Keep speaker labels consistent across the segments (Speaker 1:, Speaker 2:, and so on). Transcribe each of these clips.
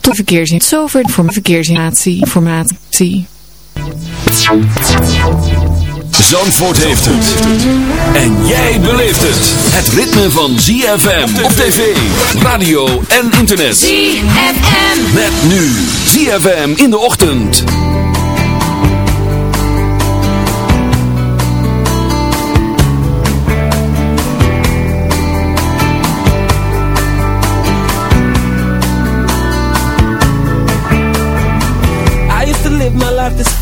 Speaker 1: tot verkeersin. Zover voor verkeersinformatie. Informatie.
Speaker 2: Zandvoort heeft het. En jij beleeft het. Het ritme van ZFM op tv, radio en internet.
Speaker 3: ZFM.
Speaker 2: Met nu ZFM in de ochtend.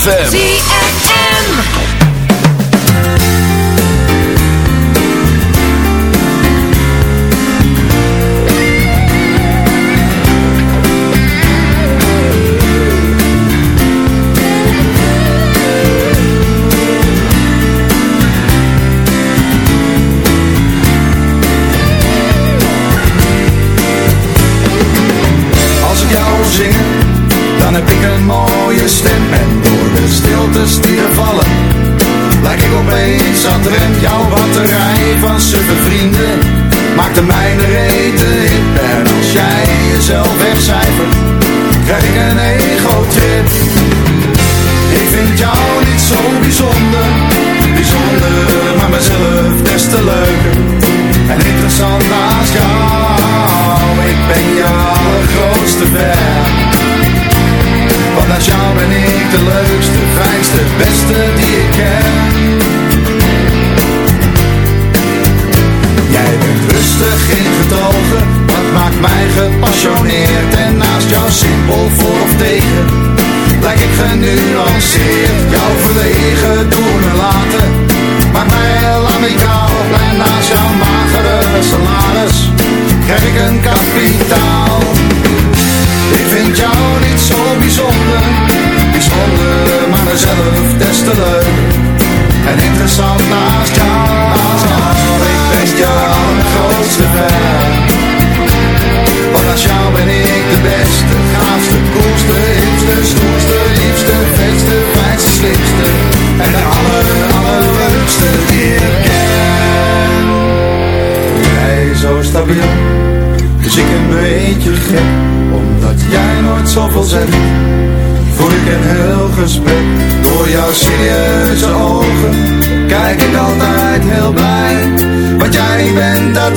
Speaker 4: ZFM.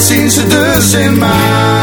Speaker 5: Zien ze dus in mij.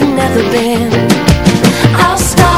Speaker 6: I've never been I'll
Speaker 3: start.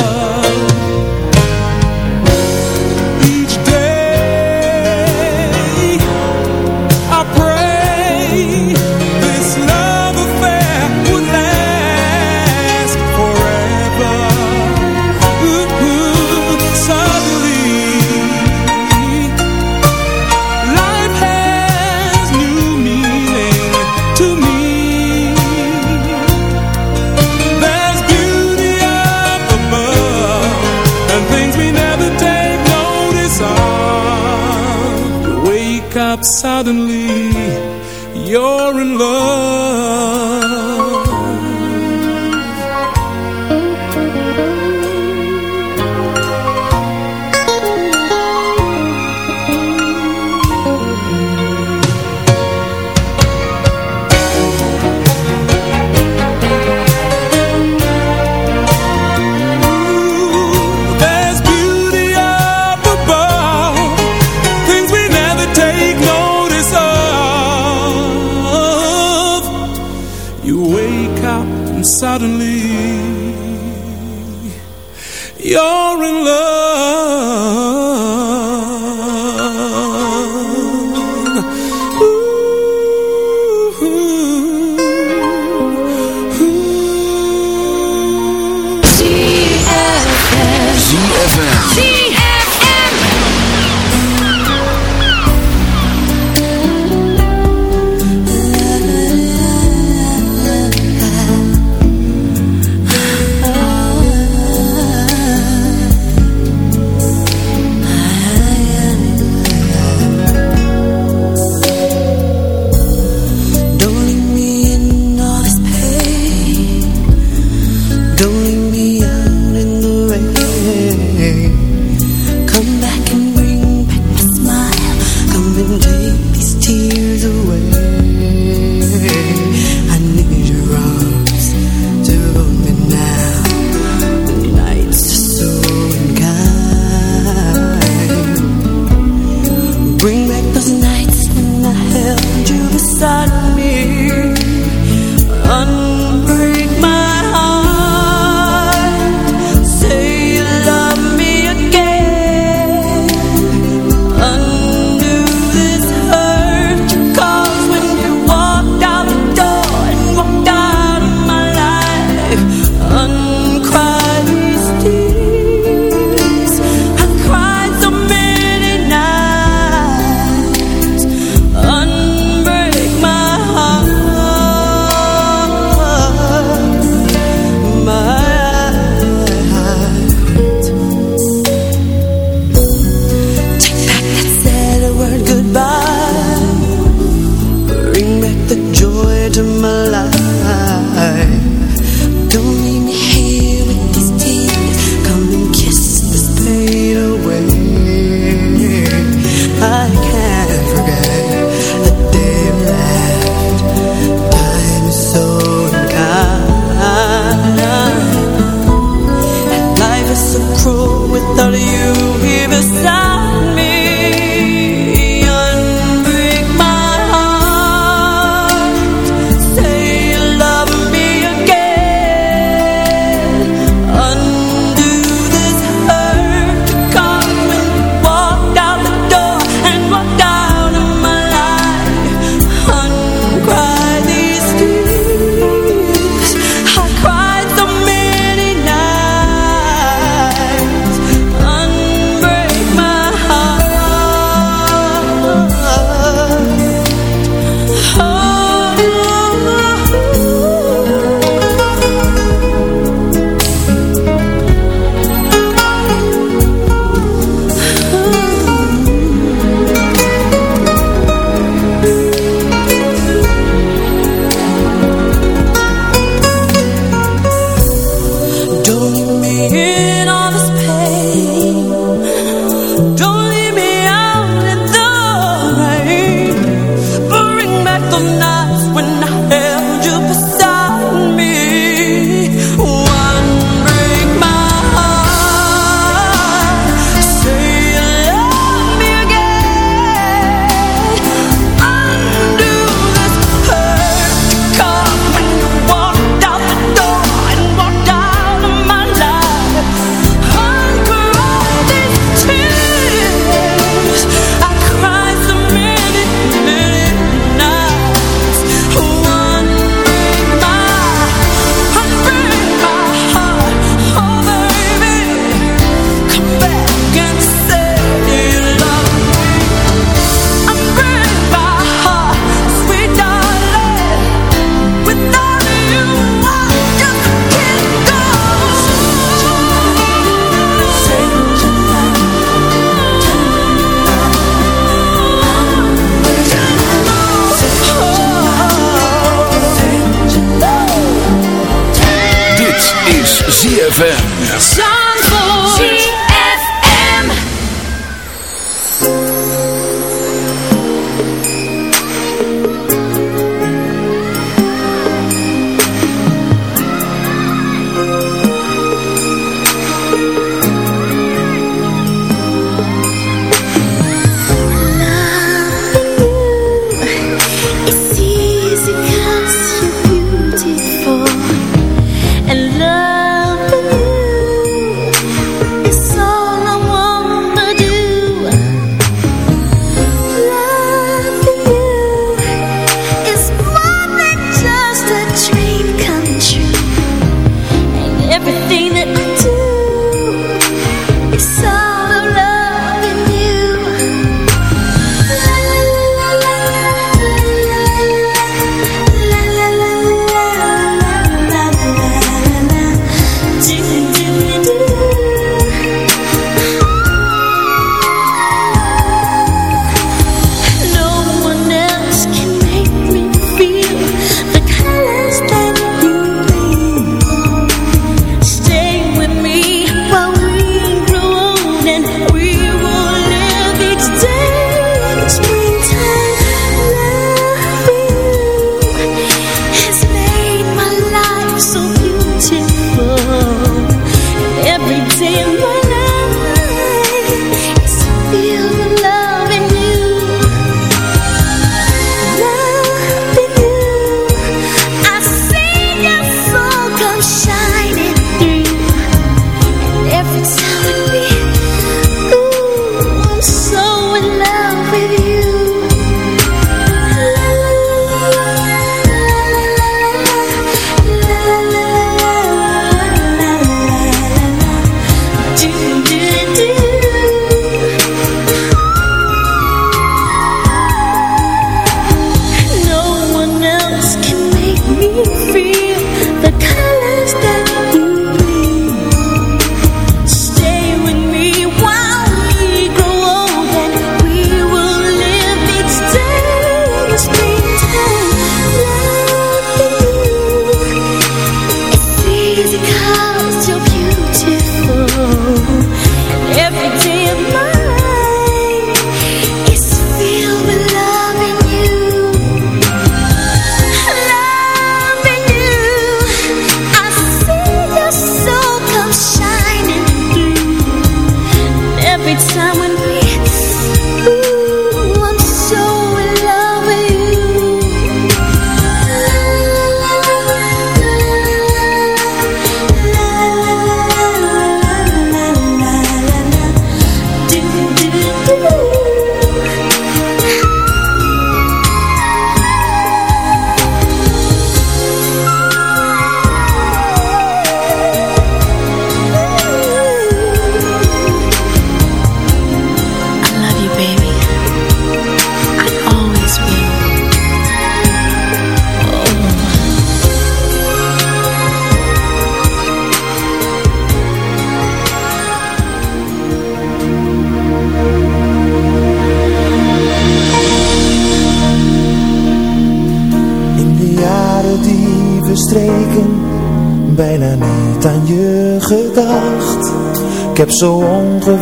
Speaker 7: Love. you
Speaker 8: Please, please.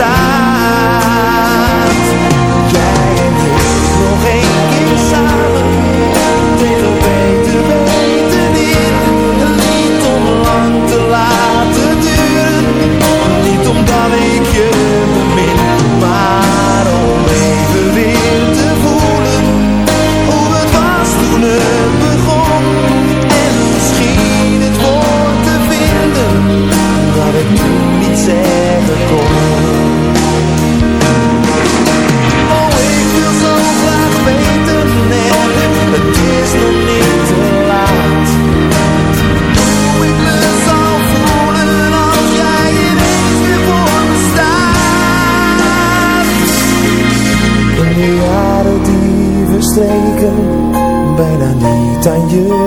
Speaker 8: pensar. than
Speaker 3: you.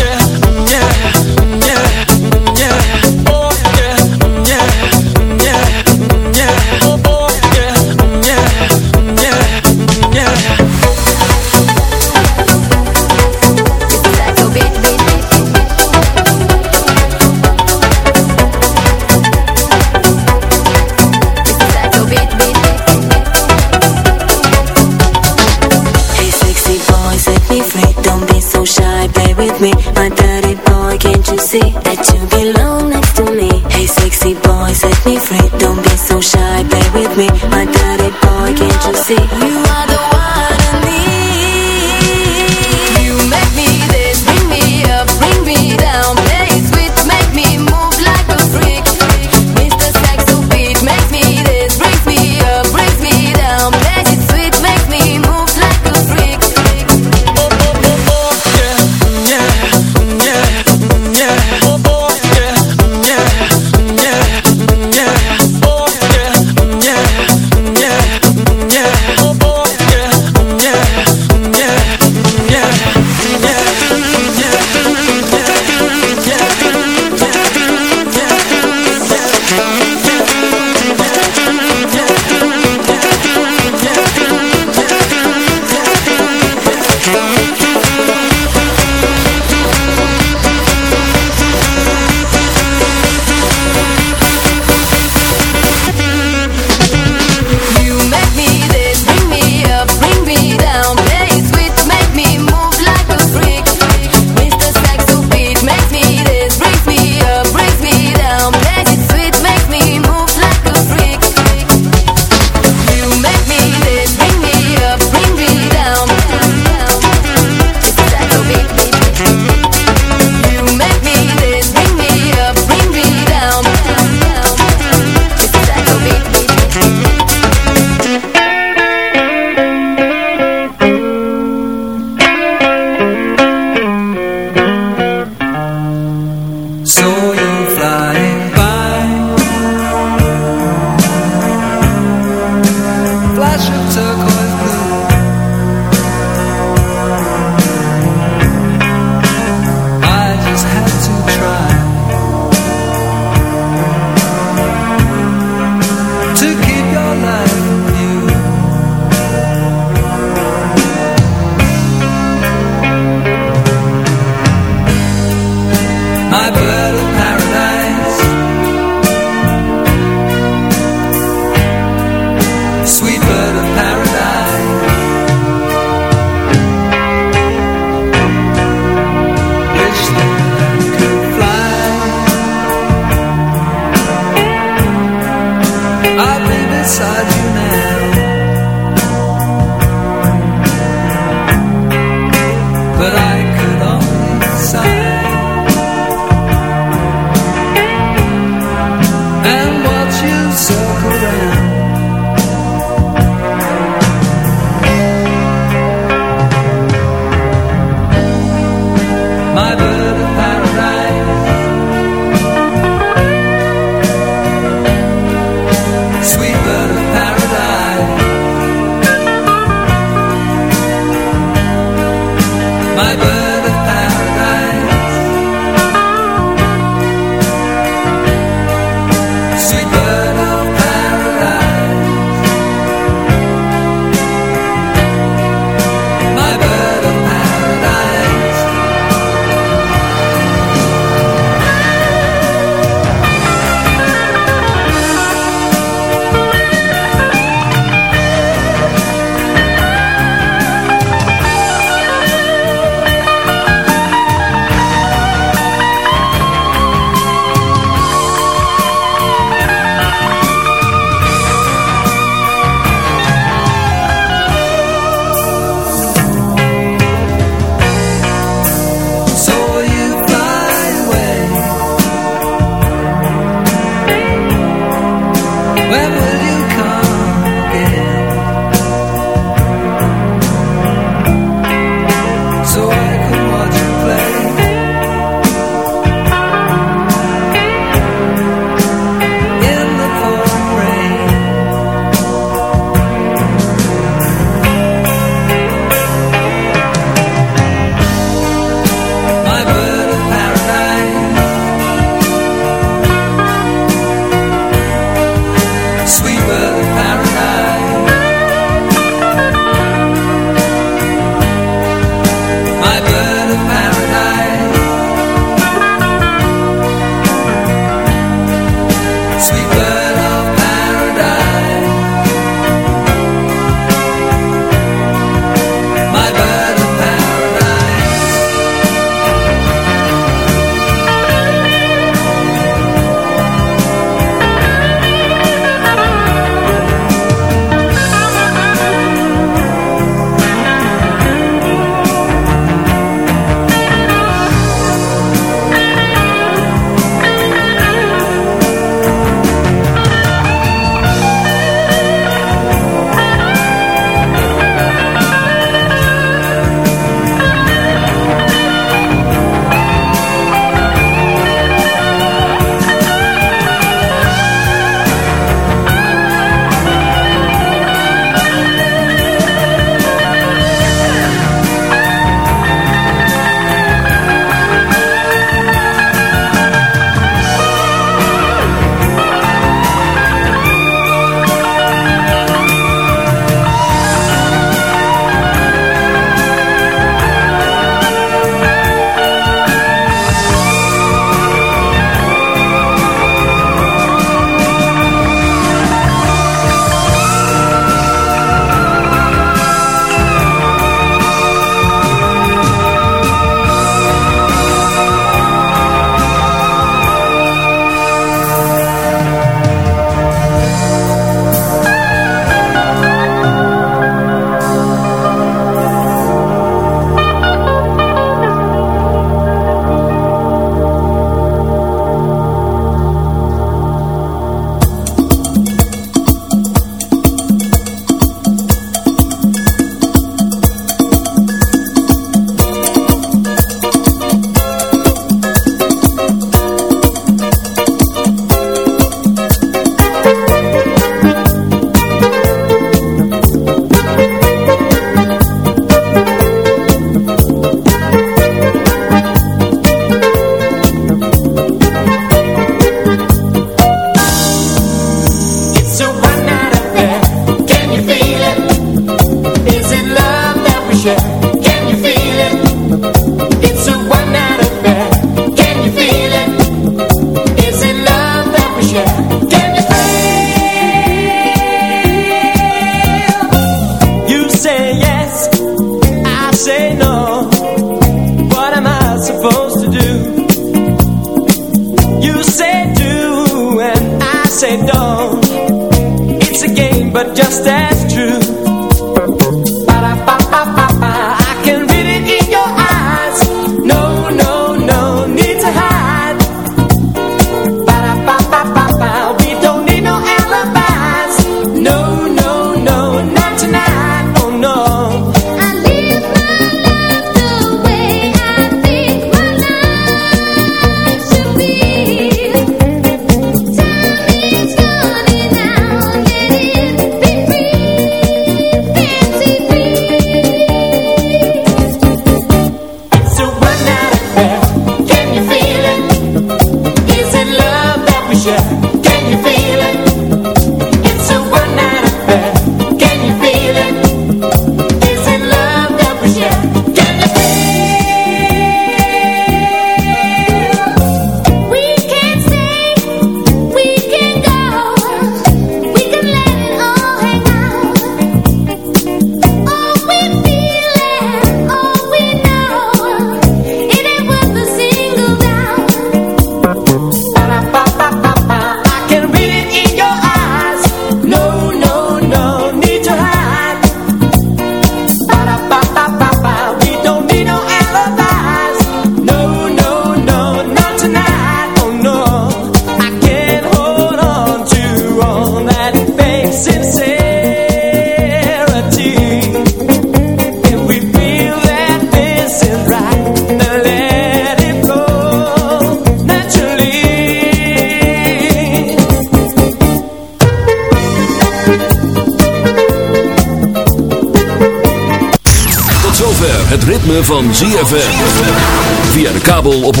Speaker 2: Kabel op 104.5.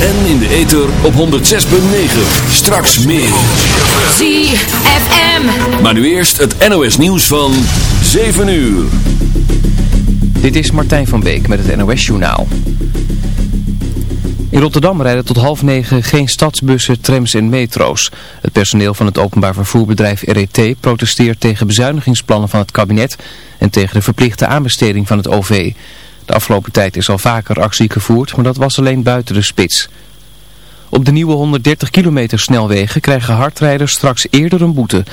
Speaker 2: En in de ether op 106.9. Straks meer.
Speaker 3: ZFM.
Speaker 2: Maar nu eerst het NOS nieuws van 7 uur.
Speaker 9: Dit is Martijn van Beek met het NOS Journaal. In Rotterdam rijden tot half negen geen stadsbussen, trams en metro's. Het personeel van het openbaar vervoerbedrijf RET protesteert tegen bezuinigingsplannen van het kabinet en tegen de verplichte aanbesteding van het OV. De afgelopen tijd is al vaker actie gevoerd, maar dat was alleen buiten de spits. Op de nieuwe 130 kilometer snelwegen krijgen hardrijders straks eerder een boete.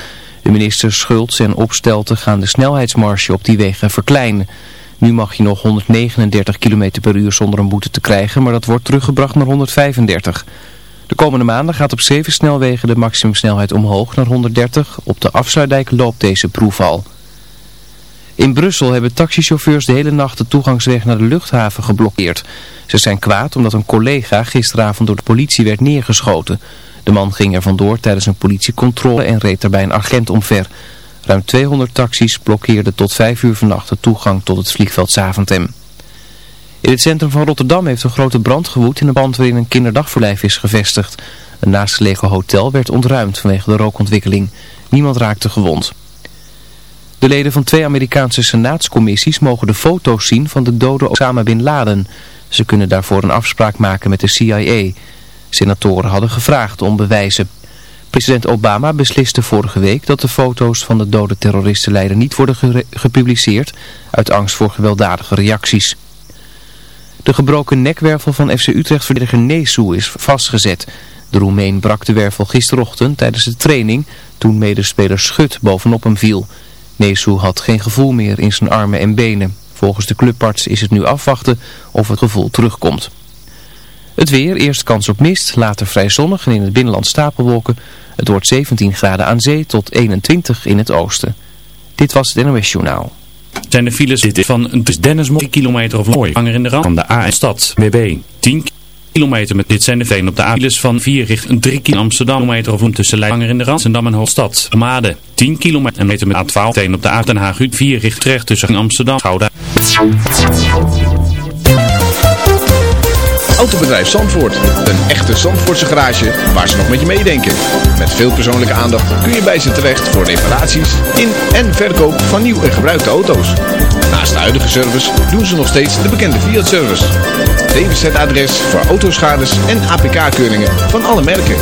Speaker 9: De minister Schultz en Opstelten gaan de snelheidsmarge op die wegen verkleinen. Nu mag je nog 139 km per uur zonder een boete te krijgen, maar dat wordt teruggebracht naar 135. De komende maanden gaat op zeven snelwegen de maximumsnelheid omhoog naar 130. Op de Afsluitdijk loopt deze proef al. In Brussel hebben taxichauffeurs de hele nacht de toegangsweg naar de luchthaven geblokkeerd. Ze zijn kwaad omdat een collega gisteravond door de politie werd neergeschoten. De man ging er vandoor tijdens een politiecontrole en reed daarbij een agent omver. Ruim 200 taxis blokkeerden tot 5 uur vannacht de toegang tot het vliegveld Zaventem. In het centrum van Rotterdam heeft een grote brand gewoed in een pand waarin een kinderdagverblijf is gevestigd. Een naastgelegen hotel werd ontruimd vanwege de rookontwikkeling. Niemand raakte gewond. De leden van twee Amerikaanse senaatscommissies mogen de foto's zien van de dode Osama Bin Laden. Ze kunnen daarvoor een afspraak maken met de CIA. Senatoren hadden gevraagd om bewijzen. President Obama besliste vorige week dat de foto's van de dode terroristenleider niet worden gepubliceerd uit angst voor gewelddadige reacties. De gebroken nekwervel van FC Utrecht-verdediger Nesu is vastgezet. De Roemeen brak de wervel gisterochtend tijdens de training toen medespeler Schut bovenop hem viel. Nesu had geen gevoel meer in zijn armen en benen. Volgens de clubarts is het nu afwachten of het gevoel terugkomt. Het weer, eerst kans op mist, later vrij zonnig en in het binnenland stapelwolken. Het wordt 17 graden aan zee tot 21 in het oosten. Dit was het NOS Journaal.
Speaker 10: zijn de files dit is van een Dennis 3 kilometer of mooi. Langer in de rand van de A en stad. WB 10 kilometer met dit zijn de veen op de A. Files van 4 richting 3 kilometer Amsterdam kilometer of tussen Langer in de rand. Zendam en Hoofdstad. Made 10 kilometer meter met A12. Teen op de A Den Haag 4 richting tussen Amsterdam. Gouda.
Speaker 4: Autobedrijf Zandvoort. Een echte Zandvoortse garage waar ze nog met je meedenken. Met veel persoonlijke aandacht kun je bij ze terecht voor reparaties in en verkoop van nieuw en gebruikte auto's. Naast de huidige service doen ze nog steeds de bekende Fiat-service. DWZ-adres voor autoschades en APK-keuringen van alle merken.